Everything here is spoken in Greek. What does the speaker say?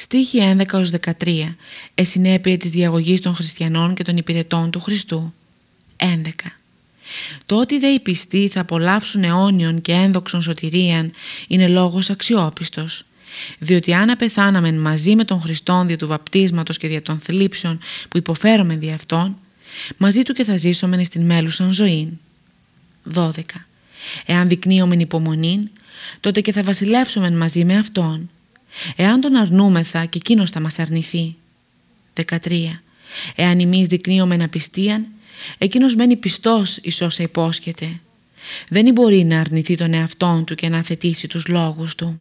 Στίχη 11-13 Εσυνέπεια της διαγωγής των χριστιανών και των υπηρετών του Χριστού 11 Το ότι δε οι πιστοί θα απολαύσουν αιώνιον και ένδοξον σωτηρίαν είναι λόγος αξιόπιστος διότι αν απεθάναμεν μαζί με τον Χριστόν δια του βαπτίσματος και δια των θλίψεων που υποφέρομαι δι' αυτόν, μαζί του και θα ζήσομεν στην μέλουσαν ζωή. 12. Εάν δεικνύομεν υπομονήν, τότε και θα βασιλεύσομεν μαζί με αυτόν. Εάν τον αρνούμεθα και εκείνος θα μας αρνηθεί. 13. Εάν εμείς δεικνύομεν απιστίαν, εκείνος μένει πιστός εις όσα υπόσχεται. Δεν μπορεί να αρνηθεί τον εαυτόν του και να θετήσει τους λόγους του.